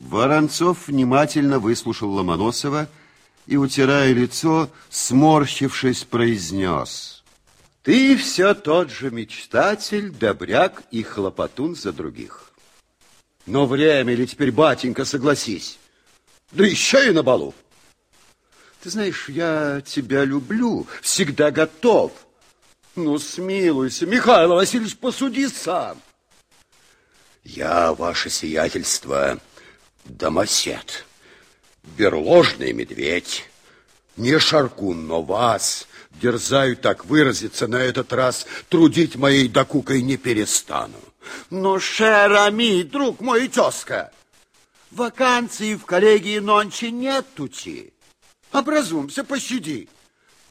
Воронцов внимательно выслушал Ломоносова и, утирая лицо, сморщившись, произнес. Ты все тот же мечтатель, добряк и хлопотун за других. Но время ли теперь, батенька, согласись? Да еще и на балу. Ты знаешь, я тебя люблю, всегда готов. Ну, смилуйся, Михаил Васильевич, посуди сам. Я, ваше сиятельство, домосед, берложный медведь, не шаркун, но вас, дерзаю так выразиться на этот раз, трудить моей докукой не перестану. Но, Шерами, друг мой тезка, вакансии в коллегии нонче нетути. Образумся, пощади.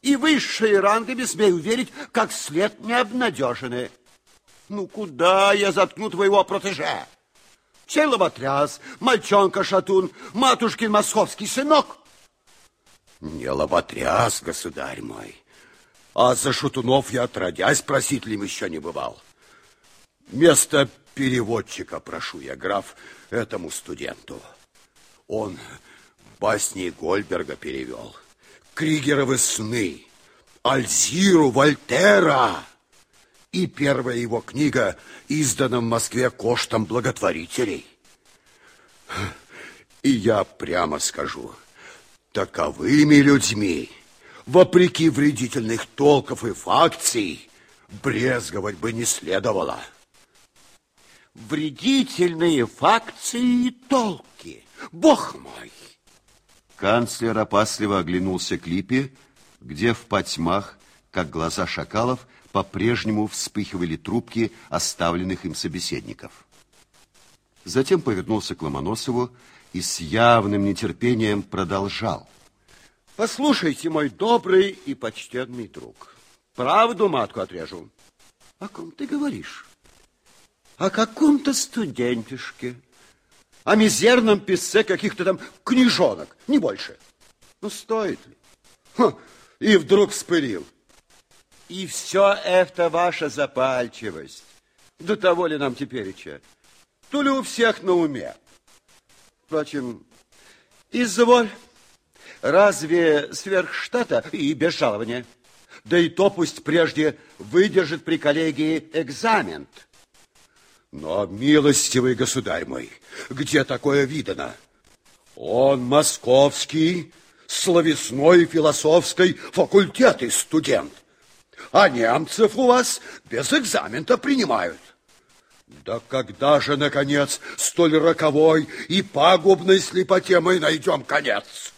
И высшие рангами, смею верить, как след не обнадежены. Ну, куда я заткну твоего протеже? Чей лоботряс, мальчонка-шатун, матушкин московский сынок? Не лоботряс, государь мой. А за шатунов я отродясь просителем еще не бывал. Место переводчика прошу я, граф, этому студенту. Он басни Гольберга перевел. Кригеровы сны, Альзиру Вольтера. И первая его книга издана в Москве коштом благотворителей. И я прямо скажу, таковыми людьми, вопреки вредительных толков и факций, брезговать бы не следовало. Вредительные факции и толки, бог мой! Канцлер опасливо оглянулся к липе, где в потьмах, как глаза шакалов, по-прежнему вспыхивали трубки оставленных им собеседников. Затем повернулся к Ломоносову и с явным нетерпением продолжал. Послушайте, мой добрый и почтенный друг, правду матку отрежу. О ком ты говоришь? О каком-то студентишке, о мизерном писце каких-то там книжонок, не больше. Ну, стоит ли? Ха, и вдруг вспылил. И все это ваша запальчивость. До того ли нам тепереча? То ли у всех на уме? Впрочем, изволь. Разве сверх штата и без жалования? Да и то пусть прежде выдержит при коллегии экзамен. Но, милостивый государь мой, где такое видано? Он московский, словесной философской факультеты студент а немцев у вас без экзамента принимают. Да когда же, наконец, столь роковой и пагубной слепоте мы найдем конец?